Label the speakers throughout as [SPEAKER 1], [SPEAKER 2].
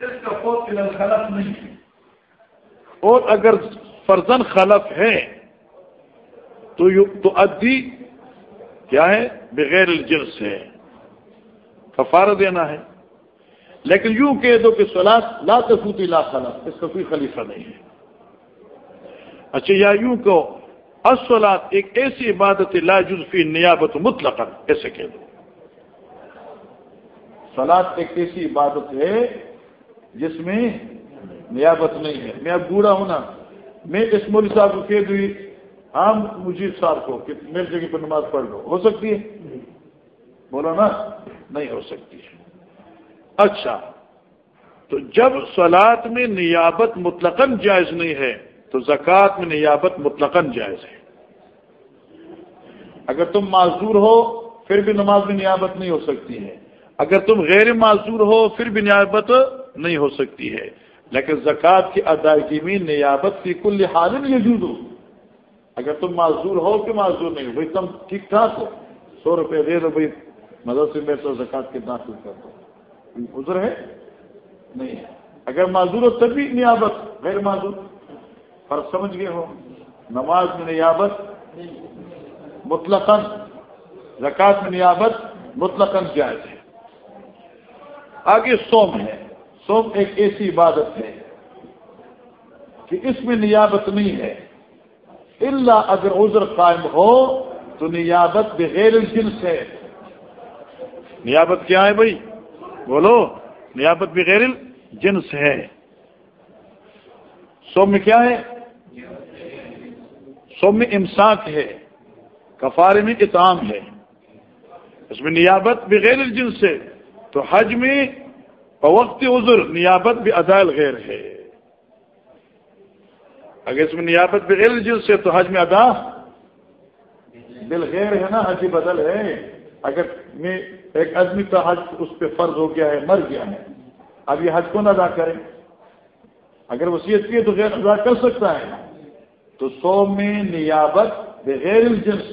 [SPEAKER 1] اس کا فوت خلف نہیں اور اگر فرزن خلف ہے تو تو ادی کیا ہے؟ بغیر الجنس ہے. کفارہ دینا ہے. لیکن یوں کہہ دو کہ سلاد لا تفوتی لا خلف، اس کا کوئی خلیفہ نہیں ہے. اچھا یا یوں کہ اصولات ایک ایسی عبادت لا جزفی نیابت مطلق ایسے کہہ دو۔ سلاد ایک ایسی عبادت ہے جس میں نیابت نہیں ہے۔ میں اب بوڑھا ہوں نا، میں اس مول صاحب کو کہہ دوں عام مجید صاحب کو کہ میری جگہ پر نماز پڑھ لو۔ ہو سکتی ہے؟ بولو نا، نہیں ہو سکتی ہے۔ اچھا تو جب سلاد میں نیابت مطلقاً جائز نہیں ہے تو زکوٰۃ میں نیابت مطلقاً جائز ہے۔ اگر تم معذور ہو، پھر بھی نماز میں نیابت نہیں ہو سکتی ہے۔ اگر تم غیر معذور ہو، پھر بھی نیابت نہیں ہو سکتی ہے۔ لیکن زکوٰۃ کی ادائیگی میں نیابت کی کل حال موجود ہو۔ اگر تم معذور ہو کہ معذور نہیں ہو، بھائی تم ٹھیک ٹھاک ہو۔ سو روپے دے دو بھائی، مدرسے میں تو زکوٰۃ کے داخل کر دو۔ ادھر ہے؟ نہیں ہے۔ اگر معذور ہو، تب بھی نیابت، غیر معذور۔ فرق سمجھ گئے ہو نماز میں نیابت مطلق زکات میں نیابت مطلق جائز ہے۔ آگے سوم ہے۔ سوم ایک ایسی عبادت ہے کہ اس میں نیابت نہیں ہے۔ اللہ اگر عذر قائم ہو تو نیابت بغیر جنس ہے۔ نیابت کیا ہے بھائی؟ بولو، نیابت بغیر جنس ہے۔ سوم میں کیا ہے؟ سوم میں امساک ہے کفارے میں اتام ہے۔ اس میں نیابت بغیر جنس سے، تو حج میں وقت عذر، نیابت بھی ادائل غیر ہے۔ اگر اس میں نیابت بغیر جنس سے، تو حج میں ادا دل غیر ہے نا، حج بدل ہے۔ اگر میں ایک آدمی کا حج اس پہ فرض ہو گیا ہے، مر گیا ہے۔ اب یہ حج کون ادا کرے؟ اگر وصیت کی ہے تو غیر ادا کر سکتا ہے۔ تو سو میں نیابت بغیر الجنس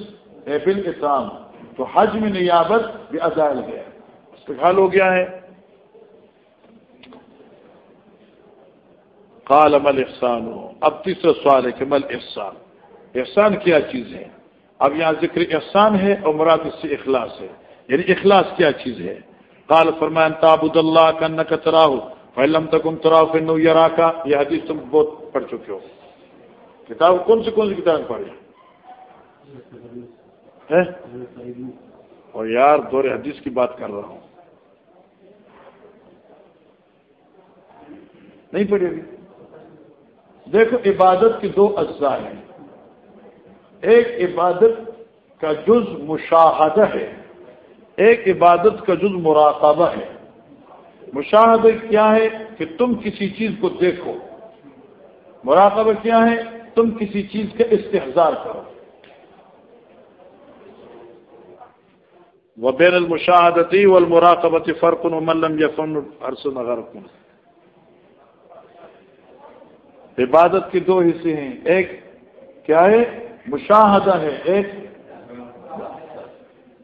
[SPEAKER 1] بل اسلام، تو حج میں نیابت بھی ازائل گیا استقال ہو گیا ہے۔ قال مل احسان ہو اب تیسرا سوال ہے کہ مل احسان احسان کیا چیز ہے؟ اب یہاں ذکر احسان ہے اور مراد اس سے اخلاص ہے۔ یعنی اخلاص کیا چیز ہے؟ قال فرمان تابد اللہ کا نہ کترا فلم تکم تراؤ فنو یار کا یہ حدیث تم بہت پڑھ چکے ہو۔ کتاب کون سی کون سی کتاب پڑھی؟ اور یار دور حدیث کی بات کر رہا ہوں۔ نہیں پڑھے گی دیکھو، عبادت کی دو اجزاء ہیں۔ ایک عبادت کا جز مشاہدہ ہے۔ ایک عبادت کا جز مراقبہ ہے۔ مشاہدہ کیا ہے کہ تم کسی چیز کو دیکھو۔ مراقبہ کیا ہے؟ تم کسی چیز کا استحصار کرو۔ وبین المشاہدتی والمراقبت فرق ومن یفن عرص غرق عبادت کے دو حصے ہیں۔ ایک کیا ہے؟ مشاہدہ ہے۔ ایک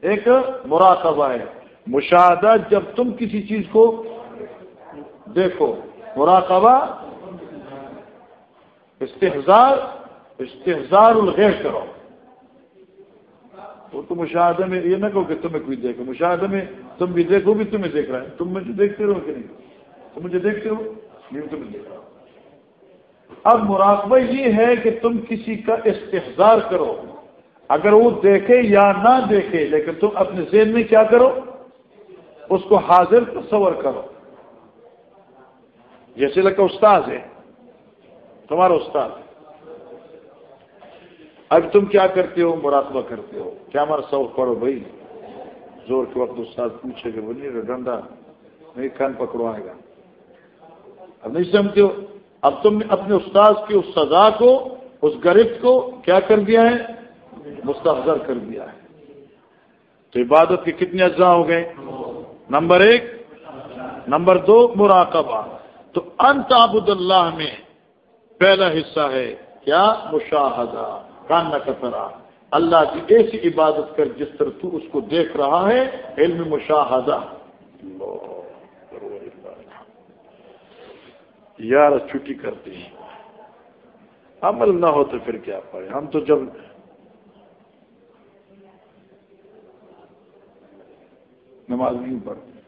[SPEAKER 1] ایک مراقبہ ہے۔ مشاہدہ جب تم کسی چیز کو دیکھو۔ مراقبہ استحزار استحزار الغیر کرو۔ وہ تو مشاہدے میں یہ نہ کہو کہ تمہیں کوئی دیکھو مشاہدے میں تم بھی دیکھو بھی تمہیں دیکھ رہا ہے۔ تم مجھے دیکھتے رہو کہ نہیں؟ تم مجھے دیکھتے ہو نہیں تمہیں دیکھ رہا اب مراقبہ یہ ہے کہ تم کسی کا استحصار کرو۔ اگر وہ دیکھے یا نہ دیکھے، لیکن تم اپنے ذہن میں کیا کرو؟ اس کو حاضر تصور کرو۔ جیسے لگتا استاد ہے۔ تمہارا استاد اب تم کیا کرتے ہو؟ مراقبہ کرتے ہو۔ کیا ہمارا سوق پڑھو بھائی۔ زور کے وقت استاد پوچھے گا بولیے ڈنڈا نہیں کان پکڑوائے گا۔ اب نہیں سمجھتے ہو؟ اب تم نے اپنے استاد کی اس سزا کو، اس گرفت کو کیا کر دیا ہے؟ مستحضر کر دیا ہے۔ تو عبادت کے کتنے اجزاء ہو گئے؟ نمبر ایک، نمبر دو، مراقبہ۔ تو انت عبد اللہ میں پہلا حصہ ہے کیا مشاہدہ، کان نہ کترا اللہ کی ایسی عبادت کر جس طرح تو اس کو دیکھ رہا ہے، علم مشاہدہ۔ یار چھٹی کرتے ہیں عمل نہ ہو تو پھر کیا پڑے ہم تو جب نماز نہیں پڑھتے۔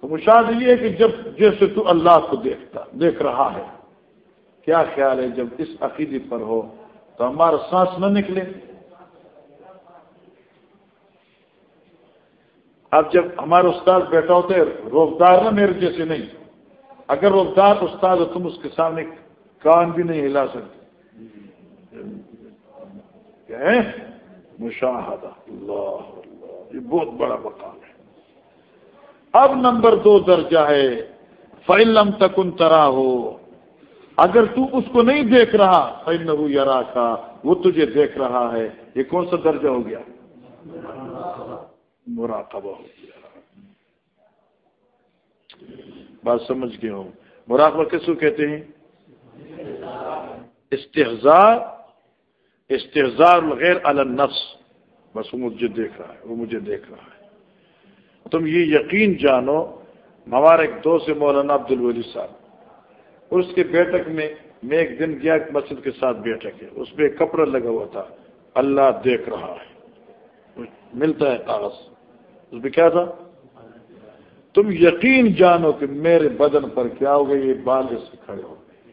[SPEAKER 1] تو مشاہد یہ ہے کہ جب جیسے تو اللہ کو دیکھتا، دیکھ رہا ہے۔ کیا خیال ہے جب اس عقیدے پر ہو تو ہمارا سانس نہ نکلے؟ اب جب ہمارے استاد بیٹھا ہوتے روزدار نہ میرے جیسے نہیں۔ اگر روزدار استاد ہو تم اس کے سامنے کان بھی نہیں ہلا سکتے۔ مشاہدہ۔ اللہ یہ بہت بڑا مقام ہے۔ اب نمبر دو درجہ ہے فعلم تکن ترا ہو اگر تو اس کو نہیں دیکھ رہا فن یارا کا وہ تجھے دیکھ رہا ہے۔ یہ کون سا درجہ ہو گیا؟ مراقبہ ہو گیا۔ بات سمجھ گئے ہوں۔ مراقبہ کس کو کہتے ہیں؟ استحزار استحزار غیر النفس۔ بس وہ مجھے دیکھ رہا ہے، وہ مجھے دیکھ رہا ہے۔ تم یہ یقین جانو ہمارے ایک دوست مولانا عبد الولی صاحب۔ اور اس کے بیٹھک میں میں ایک دن گیا مسجد کے ساتھ بیٹھک ہے۔ اس پہ کپڑا لگا ہوا تھا۔ اللہ دیکھ رہا ہے۔ ملتا ہے کاغذ۔ اس پہ کیا تھا؟ تم یقین جانو کہ میرے بدن پر کیا ہو گئی یہ بال سے کھڑے ہو گئے۔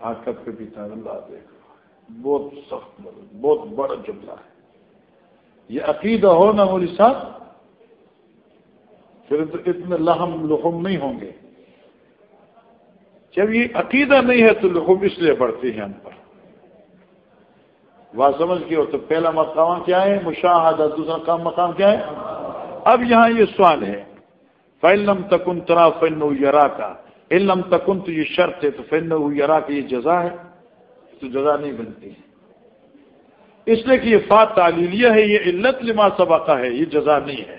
[SPEAKER 1] آج کب کے بھی تھا اللہ دیکھ رہا بہت سخت بہت بڑا جملہ ہے۔ یہ عقیدہ ہو نا مولی صاحب، پھر اتنے لہم لحم نہیں ہوں گے۔ جب یہ عقیدہ نہیں ہے تو لحم اس لیے بڑھتے ہیں ہم پر۔ وہ سمجھ کے ہو تو پہلا مقام کیا ہے؟ مشاہدہ، دوسرا کام مقام کیا ہے؟ اب یہاں یہ سوال ہے۔ فلم تکن ترا فن یرا کا علم تکن تو یہ شرط ہے تو فن یرا کا یہ جزا ہے۔ تو جزا نہیں بنتی۔ اس لیے کہ یہ فات تعلیلیہ ہے، یہ علت لما سبقہ ہے، یہ جزا نہیں ہے۔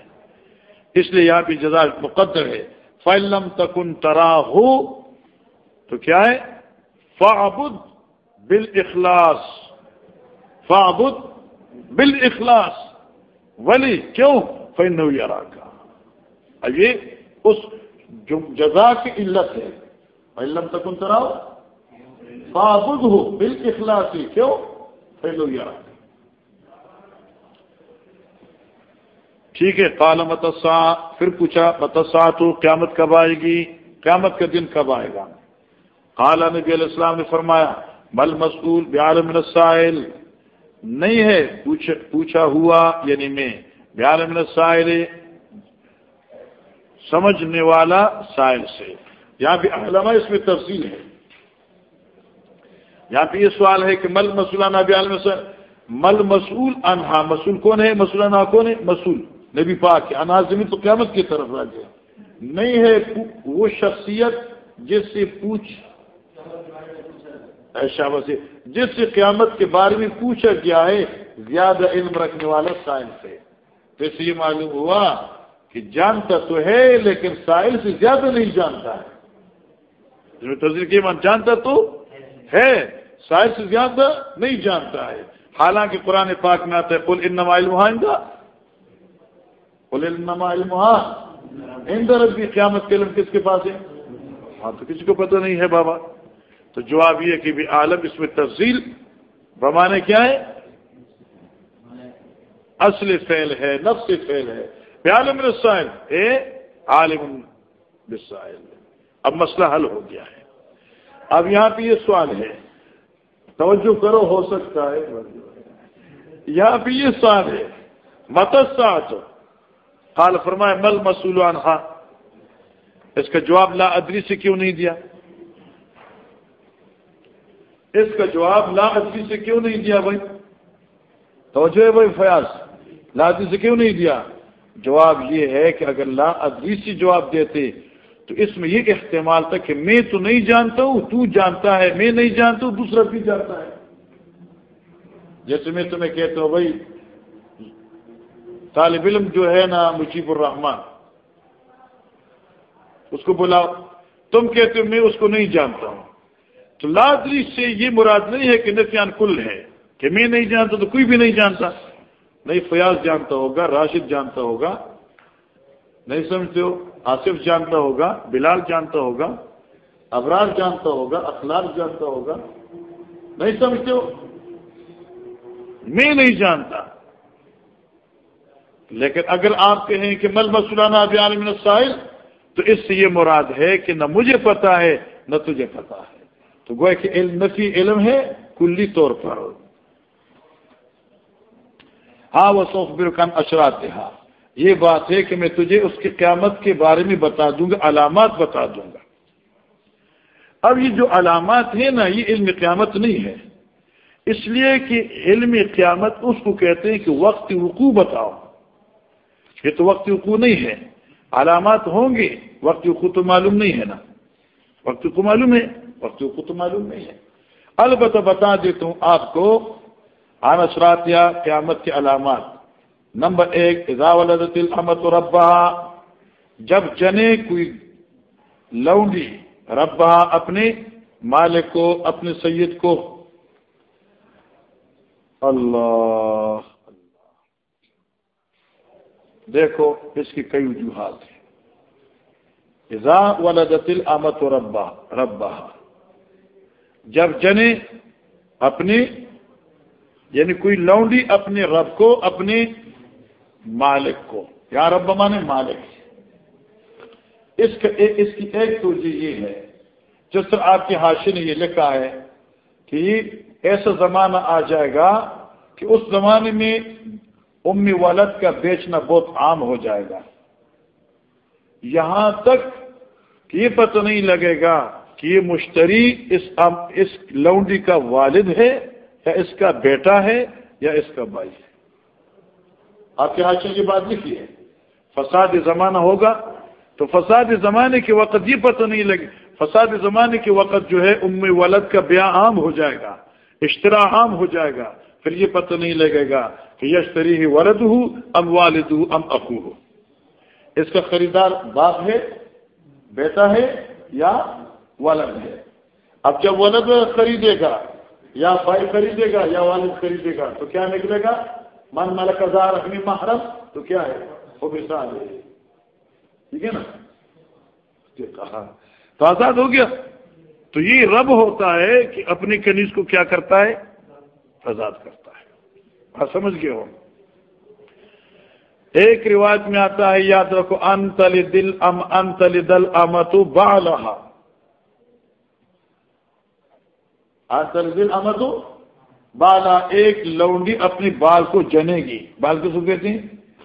[SPEAKER 1] اس لیے یہاں بھی جزا مقدر ہے۔ فلم تکن ترا ہو تو کیا ہے؟ فعبد بال اخلاص فعبد بال اخلاص ولی، کیوں؟ فن یارا کا یہ اس جزا کی علت ہے۔ فلم تکن ترا فابد ہو؟ بل اخلاصی کیوں؟ پہلو یار ٹھیک ہے کال متسا پھر پوچھا، متسا تو قیامت کب آئے گی؟ قیامت کا دن کب آئے گا؟ قال نبی علیہ السلام نے فرمایا مل مسئول بیال من السائل. نہیں ہے، پوچھا ہوا یعنی میں بیال من السائل، سمجھنے والا سائل سے۔ یہاں بھی علماء اس میں تفصیل ہے۔ یہاں پہ یہ سوال ہے کہ مل مسولہ نبی عالم مل مسول انہا مسول کون ہے؟ مسول انہا کون ہے؟ مسول نبی پاک انہا زمین تو قیامت کی طرف راجے نہیں ہے، وہ شخصیت جس سے پوچھ شابہ سے جس سے قیامت کے بارے میں پوچھا گیا ہے، زیادہ علم رکھنے والا سائنس ہے تو اس یہ معلوم ہوا کہ جانتا تو ہے، لیکن سائل سے زیادہ نہیں جانتا ہے۔ تصویر کی مان جانتا تو ہے شاید سے زیادہ نہیں جانتا ہے۔ حالانکہ قرآن پاک میں آتا ہے پل ان نما علم پل انما علم اندر بھی قیامت کے علم کس کے پاس ہے؟ ہاں تو کسی کو پتہ نہیں ہے بابا۔ تو جواب یہ کہ بھی عالم اس میں تفصیل بمانے کیا ہے؟ اصل فیل ہے، نفس فیل ہے۔ عالم رسائل اے عالم رسائل اب مسئلہ حل ہو گیا ہے۔ اب یہاں پہ یہ سوال ہے۔ توجہ کرو، ہو سکتا ہے۔ یہاں پہ یہ سوال ہے۔ متسات حال فرمائے مل مسولان خاں اس کا جواب لا ادری سے کیوں نہیں دیا؟ اس کا جواب لا ادری سے کیوں نہیں دیا بھائی؟ توجہ ہے بھائی فیاض، لا ادری سے کیوں نہیں دیا؟ جواب یہ ہے کہ اگر لا ادری سے جواب دیتے تو اس میں یہ احتمال تھا کہ میں تو نہیں جانتا ہوں، تو جانتا ہے، میں نہیں جانتا ہوں، دوسرا بھی جانتا ہے۔ جیسے میں تمہیں کہتا ہوں بھائی، طالب علم جو ہے نا مجیب الرحمان اس کو بلاؤ۔ تم کہتے ہو میں اس کو نہیں جانتا ہوں۔ تو لازری سے یہ مراد نہیں ہے کہ نفیان کل ہے کہ میں نہیں جانتا تو کوئی بھی نہیں جانتا نہیں، فیاض جانتا ہوگا، راشد جانتا ہوگا، نہیں سمجھتے ہو؟ آصف جانتا ہوگا، بلال جانتا ہوگا ابرار جانتا ہوگا، اخلاق جانتا ہوگا، نہیں سمجھتے ہو؟ میں نہیں جانتا۔ لیکن اگر آپ کہیں کہ مل مسلانہ عالم ساحل تو اس سے یہ مراد ہے کہ نہ مجھے پتا ہے، نہ تجھے پتا ہے۔ تو گویا کہ علم نفی علم ہے، کلی طور پر۔ ہاں وہ سوف برکان اشرات ہاں یہ بات ہے کہ میں تجھے اس کی قیامت کے بارے میں بتا دوں گا، علامات بتا دوں گا۔ اب یہ جو علامات ہیں نا، یہ علم قیامت نہیں ہے۔ اس لیے کہ علم قیامت اس کو کہتے ہیں کہ وقت وقوع بتاؤ۔ یہ تو وقت وقوع نہیں ہے۔ علامات ہوں گے، وقت وقوع تو معلوم نہیں ہے نا۔ وقت کو معلوم ہے۔ وقت وقوع تو معلوم نہیں ہے۔ البتہ بتا دیتا ہوں آپ کو آن اثرات یا قیامت کے علامات۔ نمبر ایک ولدت الحمد ربا جب جنے کوئی لونڈی ربا اپنے مالک کو، اپنے سید کو۔ اللہ دیکھو، اس کی کئی وجوہات ہیں۔ ولدت الامت ربا ربا جب جنے اپنے یعنی کوئی لونڈی اپنے رب کو، اپنے مالک کو۔ یا رب مانے مالک۔ اس کا، اس کی ایک توجہ یہ ہے، جس طرح آپ کے حاشی نے یہ لکھا ہے کہ ایسا زمانہ آ جائے گا کہ اس زمانے میں امی والد کا بیچنا بہت عام ہو جائے گا۔ یہاں تک کہ یہ پتہ نہیں لگے گا کہ یہ مشتری اس اس لونڈی کا والد ہے یا اس کا بیٹا ہے یا اس کا بھائی ہے؟ آپ کے حاشی کی بات لکھی ہے۔ فساد زمانہ ہوگا تو فساد زمانے کے وقت یہ پتہ نہیں لگے، فساد زمانے کے وقت جو ہے ام ولد کا بیاہ عام ہو جائے گا اشترا عام ہو جائے گا، پھر یہ پتہ نہیں لگے گا کہ یشتری ہی ولد ہو ام والد ہو ام اخو ہو اس کا خریدار باپ ہے، بیٹا ہے یا ولد ہے۔ اب جب ولد خریدے گا یا بھائی خریدے گا یا والد خریدے گا، تو کیا نکلے گا؟ من ملک ہزار اپنی محرم، تو کیا ہے؟ وہ مثال ہے۔ ٹھیک ہے نا؟ کہا۔ تو آزاد ہو گیا۔ تو یہ رب ہوتا ہے کہ اپنی کنیز کو کیا کرتا ہے؟ آزاد کرتا ہے۔ آپ سمجھ گئے ہو؟ ایک روایت میں آتا ہے، یاد رکھو انتل دل ام انتل دل امتو بالحا انتل دل امتو بالا ایک لونڈی اپنی بال کو جنے گی۔ بال کو کہتے ہیں؟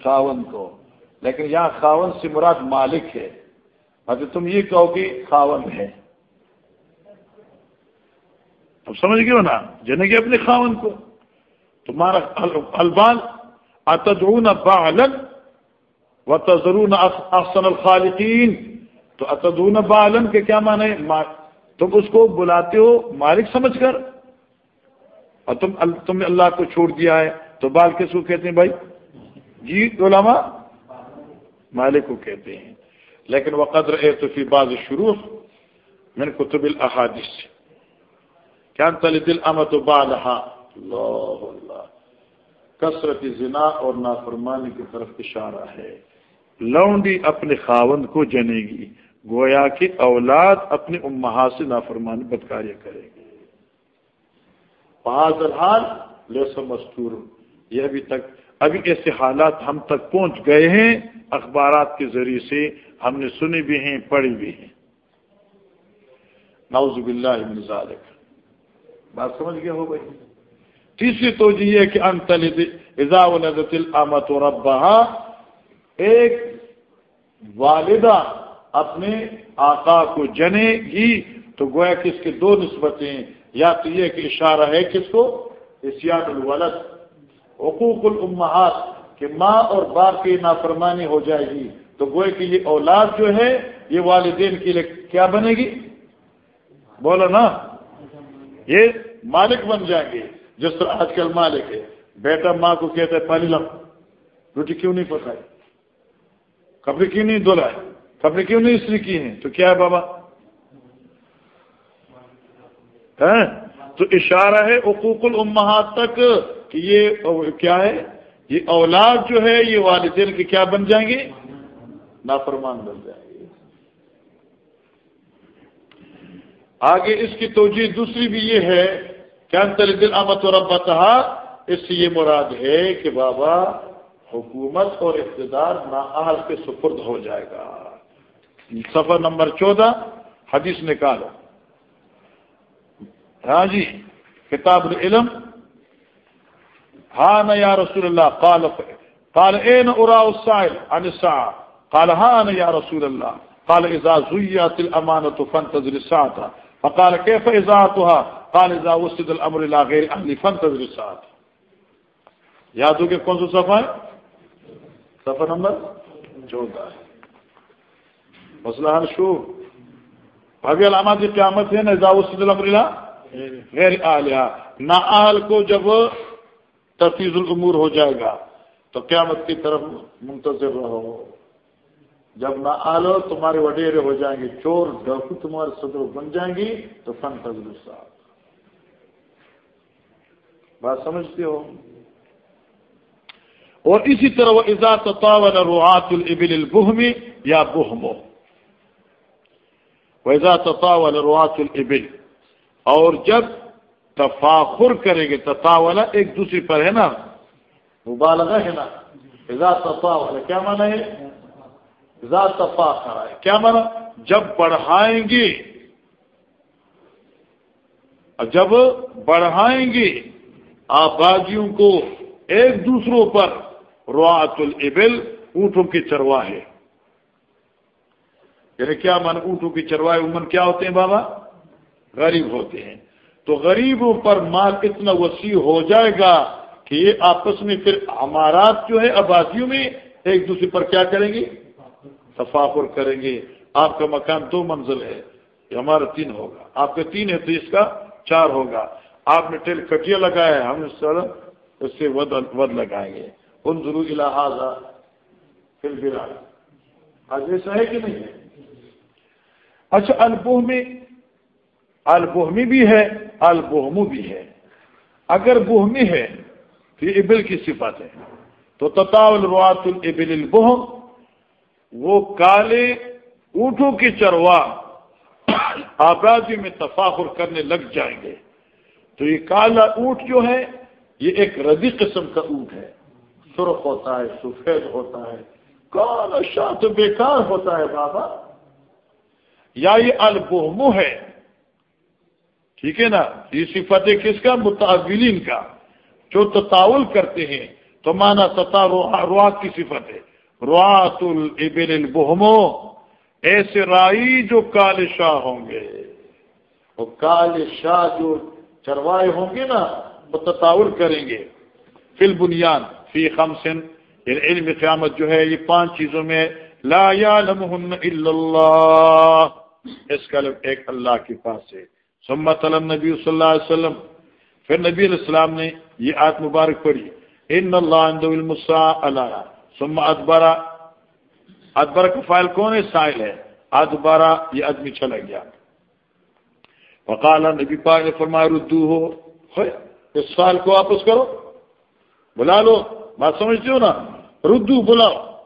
[SPEAKER 1] خاون کو۔ لیکن یہاں خاون سے مراد مالک ہے۔ اگر تم یہ کہو کہ خاون ہے۔ اب سمجھ گئے ہو نا؟ جنے گی اپنے خاون کو۔ تمہارا البال اتدعون بالن و تضرون احسن الخالقین۔ تو اتدون بالن کے کیا مانے تم اس کو بلاتے ہو مالک سمجھ کر اور تم تم نے اللہ کو چھوڑ دیا ہے تو بال کس کو کہتے ہیں بھائی؟ جی علماء مالک کو کہتے ہیں۔ لیکن وہ قدر ہے تو بعض شروع میں نے کتب الحادث کیا تل دل امت و بالحا اللہ اللہ۔ کثرت زنا اور نافرمانی کی طرف اشارہ ہے۔ لونڈی اپنے خاوند کو جنے گی گویا کہ اولاد اپنی امہات سے نافرمانی بدکاریاں کرے گی۔ حال لسو مستور، یہ ابھی تک، ابھی ایسے حالات ہم تک پہنچ گئے ہیں، اخبارات کے ذریعے سے ہم نے سنی بھی ہیں، پڑھی بھی ہیں۔ نوز باللہ من ذالک۔ بات سمجھ گئے ہو گئی تیسری تو یہ کہ انتل اضا ولدت الامت ربہا، ایک والدہ اپنے آقا کو جنے گی تو گویا کہ اس کے دو نسبتیں یا تو یہ کہ اشارہ ہے کس کو؟ اسیاد الولد۔ حقوق الامہات کہ ماں اور باپ کی نافرمانی ہو جائے گی۔ تو گوئے کہ یہ اولاد جو ہے، یہ والدین کے لیے کیا بنے گی؟ بولو نا۔ یہ مالک بن جائیں گے۔ جس طرح آج کل مالک ہے۔ بیٹا ماں کو کہتا ہے، پانی لم روٹی کیوں نہیں پکائی؟ کپڑے کیوں نہیں دھلائے کپڑے کیوں نہیں استری کی ہیں؟ تو کیا ہے بابا؟ ہاں؟ تو اشارہ ہے حقوق الامہات تک کہ یہ کیا ہے؟ یہ اولاد جو ہے، یہ والدین کے کیا بن جائیں گے؟ نافرمان بن جائیں گے۔ آگے اس کی توجہ دوسری بھی یہ ہے، کہ انتر دل امت و ربا اس سے یہ مراد ہے کہ بابا حکومت اور اقتدار نااہل کے سپرد ہو جائے گا۔ سفر نمبر چودہ، حدیث نکالو۔ ہاں جی کتاب العلم۔ ہاں نہ یا رسول اللہ، قال قال این ارا السائل عن الساعة؟ قال ها يا رسول الله قال اذا زيت الامانه فانتظر الساعه فقال كيف اذاعتها قال اذا وسد الامر الى غير اهل فانتظر الساعه یاد ہو کہ کون سا صفحہ ہے؟ صفحہ نمبر چودہ۔ مسئلہ حل شو؟ ابھی علامات کی قیامت ہے نا وسد الامر غیر عالیہ نہ آل کو جب تفیظ العمور ہو جائے گا، تو قیامت کی طرف منتظر رہو۔ جب نہ آلو تمہارے وڈیرے ہو جائیں گے، چور ڈاکو تمہارے صدر بن جائیں گی، تو فن فضل صاحب۔ بات سمجھتے ہو؟ اور اسی طرح وہ ازا تاول روحات البل البہمی یا بہمو ویزا تطاول روحات البل اور جب تفاخر کریں گے تطاولا ایک دوسری پر ہے نا؟ مبالغہ ہے نا؟ تطاول، کیا مانا ہے؟ تفاخر ہے کیا مانا جب بڑھائیں گے۔ جب بڑھائیں گے، آبادیوں کو ایک دوسروں پر روعت الابل اونٹوں کی چرواہے۔ یعنی کیا من اونٹوں کی چرواہے عمر کیا ہوتے ہیں بابا؟ غریب ہوتے ہیں۔ تو غریبوں پر مال اتنا وسیع ہو جائے گا کہ یہ آپس میں پھر امارات جو ہے آبادیوں میں ایک دوسرے پر کیا کریں گے؟ تفاقر کریں گے۔ آپ کا مکان دو منزل ہے، یہ ہمارا تین ہوگا۔ آپ کا تین ہے تو اس کا چار ہوگا۔ آپ نے ٹیل کٹیا لگایا ہے، ہم اس سے ود ود لگائیں گے۔ ان ضرور الحاظ پھر بھی آج ایسا ہے کہ نہیں ہے؟ اچھا البوہ میں البہمی بھی ہے، البہمو بھی ہے۔ اگر بہمی ہے، تو یہ ابل کی صفت ہے۔ تو تطاول روات البل البہم، وہ کالے اونٹوں کی چروا آبادی میں تفاخر کرنے لگ جائیں گے۔ تو یہ کالا اونٹ جو ہے، یہ ایک ردی قسم کا اونٹ ہے۔ سرخ ہوتا ہے، سفید ہوتا ہے، کالا شاہ تو بیکار ہوتا ہے بابا۔ یا یہ البہمو ہے۔ ٹھیک ہے نا؟ یہ صفت کس کا؟ متعلین کا۔ جو تطاول کرتے ہیں، تو مانا تتا روا کی صفت ہے۔ روات البل البہمو ایسے رائی جو کال شاہ ہوں گے۔ وہ کال شاہ جو چروائے ہوں گے نا، وہ تطاول کریں گے۔ فل بنیاد فی خمسن یعنی علم قیامت جو ہے، یہ پانچ چیزوں میں لا یعلمہن الا اللہ۔ اس کا ایک اللہ کے پاس ہے سمت علم نبی صلی اللہ علیہ وسلم۔ پھر نبی علیہ السلام نے یہ آت مبارک پڑھی۔ ان اللہ اللہ سم ادبرا۔ ادبر کا فائل کون ہے؟ سائل ہے۔ ادبارا یہ آدمی چلا گیا۔ وقال نبی پاک نے فرمایا، ردو ہو۔ اس سال کو واپس کرو۔ بلا لو، بات سمجھتے ہو نا؟ ردو، بلاؤ۔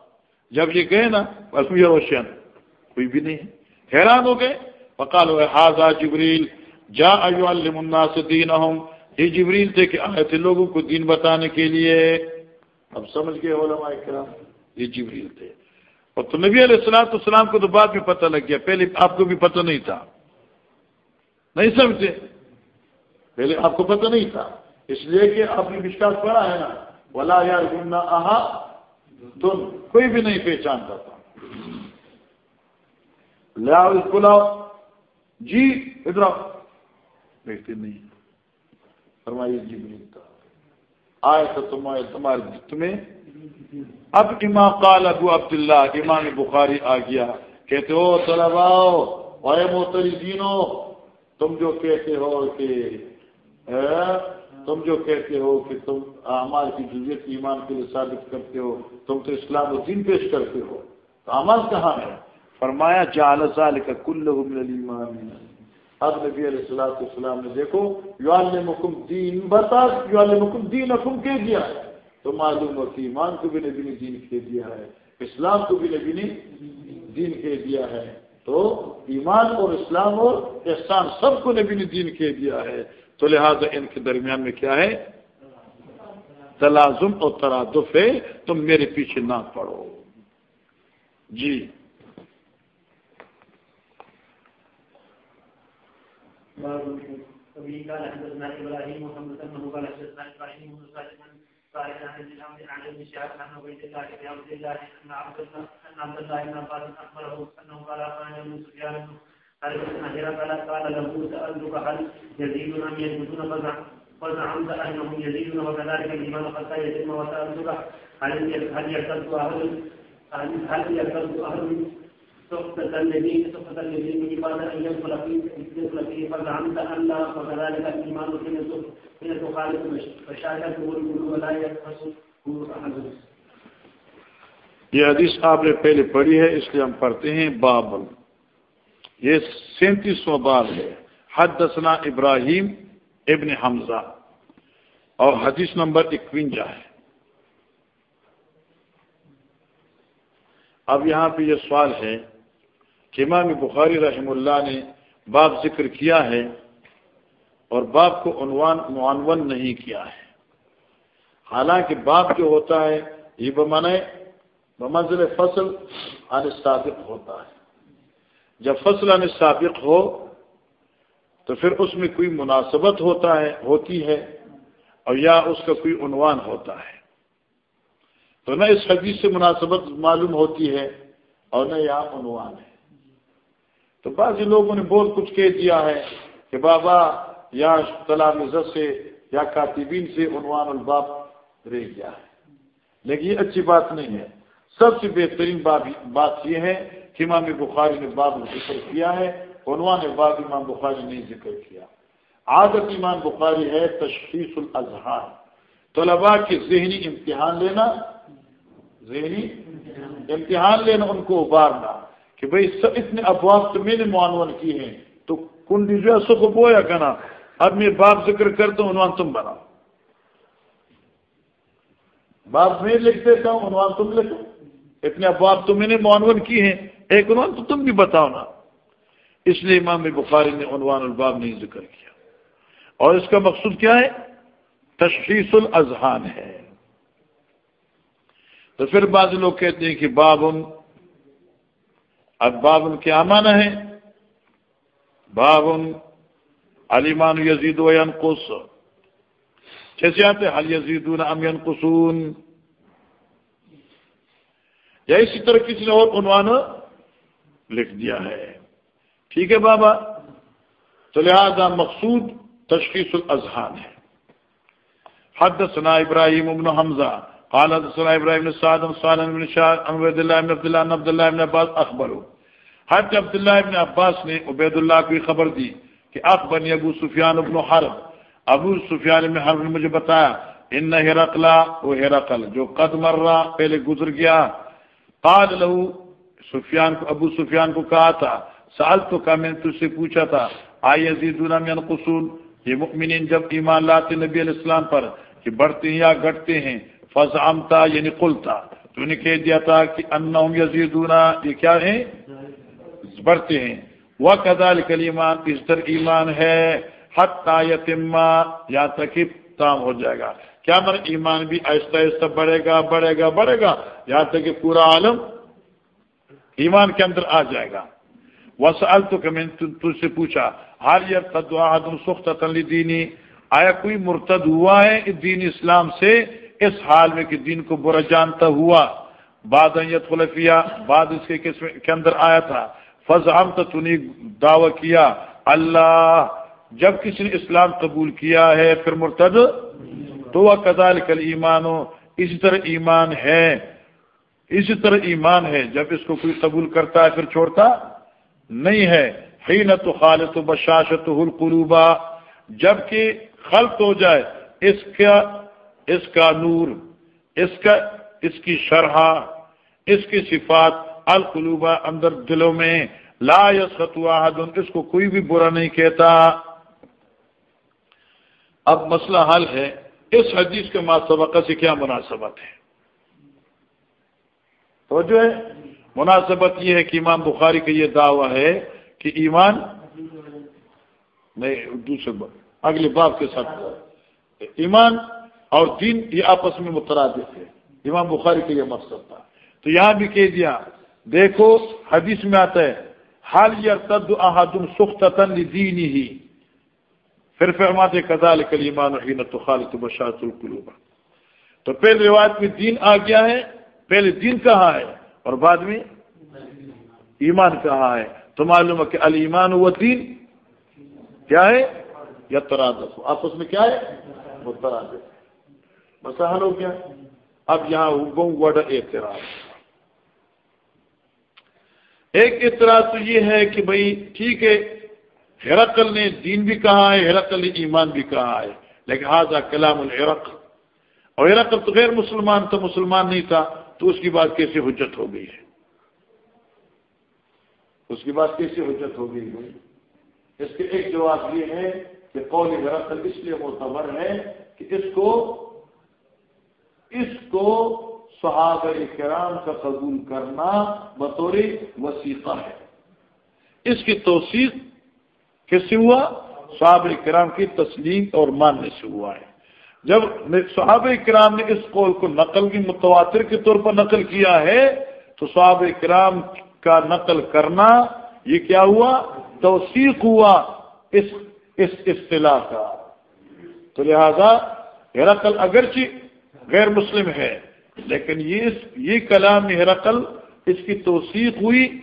[SPEAKER 1] جب یہ گئے نا، بس مجھے روشن۔ کوئی بھی نہیں ہے۔ حیران ہو گئے۔ وقال حاضا جبریل، جا الناس دینہم۔ یہ جبریل تھے کہ آئے تھے لوگوں کو دین بتانے کے لیے۔ اب سمجھ گئے علماء کرام، یہ جبریل تھے۔ اور تو نبی علیہ السلام السلام کو تو بعد میں پتہ لگ گیا۔ پہلے آپ کو بھی پتہ نہیں تھا۔ نہیں سمجھتے؟ پہلے آپ کو پتہ نہیں تھا۔ اس لیے کہ آپ نے وشواس پڑا ہے نا۔ ولا یار گمنا آہا تم کوئی بھی نہیں پہچانتا تھا۔ بلاؤ جی ادھر بیٹھتے نہیں فرمائیے جی تھا آئے تو تمہارے تمہارے تمہیں اب امام قال ابو عبداللہ امام بخاری آ گیا کہتے ہو طلباؤ اے محتری دینو تم جو کہتے ہو کہ تم جو کہتے ہو کہ تم اعمال کی جزیت ایمان کے لیے ثابت کرتے ہو تم تو اسلام و دین پیش کرتے ہو تو عمل کہاں ہے فرمایا جال کا کل من الایمان. اب نبی علیہ السلام السلام نے دیکھو یو مکم دین، بتا یو مکم دین حکم کے دیا تو معلوم ہو کہ ایمان کو بھی نبی نے دین کے دیا ہے، اسلام کو بھی نبی نے دین کے دیا ہے۔ تو ایمان اور اسلام اور احسان سب کو نبی نے دین کے دیا ہے۔ تو لہذا ان کے درمیان میں کیا ہے؟ تلازم اور ترادف ہے۔ تم میرے پیچھے نہ پڑو۔ جی۔ قال عن الامر عن ابن شهاب عن عبيد الله بن عبد الله ان عبد الله ان عبد الله بن عباس اخبره انه قال كان ابن سفيان قال قال قال له سالتك هل يزيدون ام يزيدون فزعمت انهم يزيدون وكذلك الايمان حتى يتم وسالتك هل هل يرتد اهل هل يرتد اهل بعد أن يدخل فيه يدخل فيه وكذلك الإيمان حين حين تخالف القلوب لا یہ حدیث آپ نے پہلے پڑھی ہے، اس لیے ہم پڑھتے ہیں بابل یہ سینتیسواں بار ہے۔ حدثنا ابراہیم ابن حمزہ۔ اور حدیث نمبر اکوینجا ہے۔ اب یہاں پہ یہ سوال ہے کہ امام بخاری رحم اللہ نے باب ذکر کیا ہے اور باپ کو عنوان معنون نہیں کیا ہے۔ حالانکہ باپ جو ہوتا ہے، یہ بمانے بمنزل فصل ان سابق ہوتا ہے۔ جب فصل ان سابق ہو، تو پھر اس میں کوئی مناسبت ہوتا ہے، ہوتی ہے، اور یا اس کا کوئی عنوان ہوتا ہے۔ تو نہ اس حدیث سے مناسبت معلوم ہوتی ہے اور نہ یہاں عنوان ہے۔ تو بعض لوگوں نے بہت کچھ کہہ دیا ہے کہ بابا، یا طلاب عزت سے، یا کاتبین سے عنوان الباب رہ گیا ہے۔ لیکن یہ اچھی بات نہیں ہے۔ سب سے بہترین بات یہ ہے کہ امام بخاری نے باب ذکر کیا ہے، عنوان باب امام بخاری نے ذکر کیا۔ عادت امام بخاری ہے تشخیص الاظہار۔ طلباء کے ذہنی امتحان لینا، ذہنی امتحان لینا، ان کو ابارنا کہ بھائی اتنے افواہ تو میں نے معاون کی ہیں، تو کنڈی جو ہے سکھ بویا کہنا اب میں باپ ذکر کرتا ہوں، عنوان تم بناؤ۔ باپ میں لکھ دیتا ہوں، عنوان تم لکھو۔ اتنے افواہ تو میں نے معاون کی ہیں، ایک عنوان تو تم بھی بتاؤ نا۔ اس لیے امام بخاری نے عنوان الباب نہیں ذکر کیا۔ اور اس کا مقصود کیا ہے؟ تشخیص الاذہان ہے۔ تو پھر بعض لوگ کہتے ہیں کہ باب اب باب کیا مانا ہے باب علیمان یزید و ینقص۔ کیسے آتے حل یزید ام ینقصون؟ یا اسی طرح کسی نے اور عنوان لکھ دیا ہے۔ ٹھیک ہے بابا؟ تو لہذا مقصود تشخیص الاذہان ہے۔ حدثنا ابراہیم ابن حمزہ۔ قال حدثنا ابراهيم بن سعد بن صالح بن شاعر عن عبد الله بن عبد الله بن عبد الله بن عباس اخبره حضرت عبد الله بن عباس نے عبید اللہ کو خبر دی کہ اخبر نے ابو سفیان بن حرب. ابو سفیان بن حرب نے مجھے بتایا ان ہرقلا وہ ہرقل جو قد مر، پہلے گزر گیا۔ قال له سفیان کو ابو سفیان کو کہا تھا سال تو کا میں نے تجھ سے پوچھا تھا آئی یزیدون من قصول یہ مؤمنین جب ایمان لاتے نبی علیہ السلام پر کہ بڑھتے ہیں یا گھٹتے ہیں؟ فضامتا یعنی قلتا۔ تو نے کہہ دیا تھا کہ انہم یزیدونا، یہ کیا ہے بڑھتے ہیں۔ وہ کدال کلیمان اس طرح ایمان ہے حتی یتما یا تک تام ہو جائے گا۔ کیا مر ایمان بھی آہستہ آہستہ بڑھے گا بڑھے گا بڑھے گا، یہاں تک کہ پورا عالم ایمان کے اندر آ جائے گا۔ وسال تو کہ میں تجھ سے پوچھا حال یہ تدعا سخت دینی آیا کوئی مرتد ہوا ہے دین اسلام سے؟ اس حال میں کہ دین کو برا جانتا ہوا، بعد خلفیہ بعد اس کے کے اندر آیا تھا۔ فض ہم تو نے دعوی کیا۔ اللہ، جب کسی نے اسلام قبول کیا ہے، پھر مرتد تو وہ کدال کل ایمان ہو اسی طرح ایمان ہے۔ اسی طرح ایمان ہے۔ جب اس کو کوئی قبول کرتا ہے، پھر چھوڑتا نہیں ہے۔ ہی نہ تو خالت و بشاشت القروبا جبکہ خلط ہو جائے، اس کا اس کا نور، اس کا، اس کی شرح، اس کی صفات القلوبہ اندر دلوں میں لا یسخت اس کو کوئی بھی برا نہیں کہتا۔ اب مسئلہ حل ہے، اس حدیث کے ماں سبقہ سے کیا مناسبت ہے؟ تو جو ہے؟ مناسبت یہ ہے کہ امام بخاری کا یہ دعویٰ ہے کہ ایمان نہیں، دوسرے اگلے باب کے ساتھ۔ ایمان اور دین یہ آپس میں مترادف ہے۔ امام بخاری کا یہ مقصد تھا۔ تو یہاں بھی کہہ دیا، دیکھو، حدیث میں آتا ہے حال یا تد احادم سخت دینی ہی پھر فرماتے کدال کلیمان نہ تو خالد بشاط القلوبہ تو پہلے روایت میں دین آ گیا ہے، پہلے دین کہاں ہے؟ اور بعد میں ایمان کہاں ہے؟ تو معلوم ہے کہ المان و دین کیا ہے؟ یا ترادف۔ آپس میں کیا ہے؟ وہ ترادف بس حل ہو گیا۔ اب یہاں گوڑا اعتراض۔ ایک اعتراض تو یہ ہے کہ بھائی ٹھیک ہے، ہرقل نے دین بھی کہا ہے، ہرقل نے ایمان بھی کہا ہے، لیکن حاضہ کلام الحرق اور ہرقل تو غیر مسلمان تھا، مسلمان نہیں تھا، تو اس کی بات کیسے حجت ہو گئی ہے؟ اس کی بات کیسے حجت ہو گئی بھائی اس کے ایک جواب یہ ہے کہ قول ہرقل اس لیے معتبر ہے کہ اس کو اس کو صحابہ کرام کا قبول کرنا بطور وسیقہ ہے۔ اس کی توثیق کس سے ہوا؟ صحابہ کرام کی تسلیم اور ماننے سے ہوا ہے۔ جب صحابہ کرام نے اس قول کو نقل کی، متواتر کے طور پر نقل کیا ہے، تو صحابہ کرام کا نقل کرنا یہ کیا ہوا؟ توثیق ہوا اس اس اصطلاح کا۔ تو لہذا ہرقل اگرچہ غیر مسلم ہے۔ لیکن یہ یہ کلام ہرقل اس کی توثیق ہوئی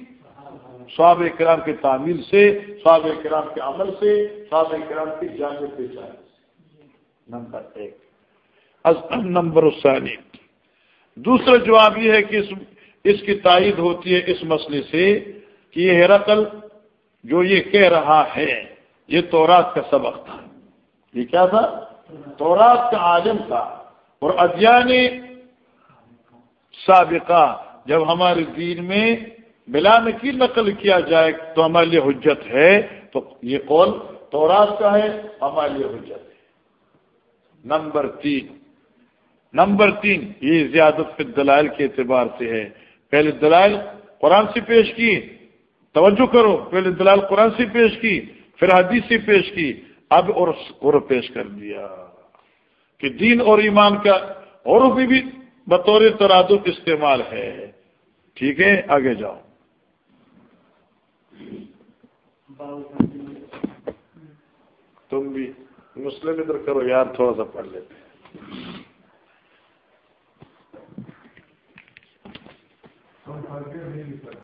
[SPEAKER 1] صحاب کرام کی تعمیل سے صحاب کرام کے عمل سے صحاب کرام کی جان پہچان نمبر ایک۔ نمبر ثانی دوسرا جواب یہ ہے کہ اس اس کی تائید ہوتی ہے اس مسئلے سے کہ یہ ہرقل جو یہ کہہ رہا ہے، یہ تورات کا سبق تھا۔ یہ کیا تھا؟ تورات کا عالم تھا۔ اور ادیان سابقہ، جب ہمارے دین میں بلا کی نقل کیا جائے تو ہمارے لیے حجت ہے، تو یہ قول تورات کا ہے، ہمارے لیے حجت ہے۔ نمبر تین۔ نمبر تین، یہ زیادت دلائل کے اعتبار سے ہے۔ پہلے دلائل قرآن سے پیش کی، توجہ کرو، پہلے دلائل قرآن سے پیش کی، پھر حدیث سے پیش کی۔ اب اور پیش کر دیا۔ کہ دین اور ایمان کا اور بھی بطور ترادف استعمال ہے۔ ٹھیک ہے، آگے جاؤ۔ تم بھی مسلم ادھر کرو، یار تھوڑا سا پڑھ لیتے ہیں۔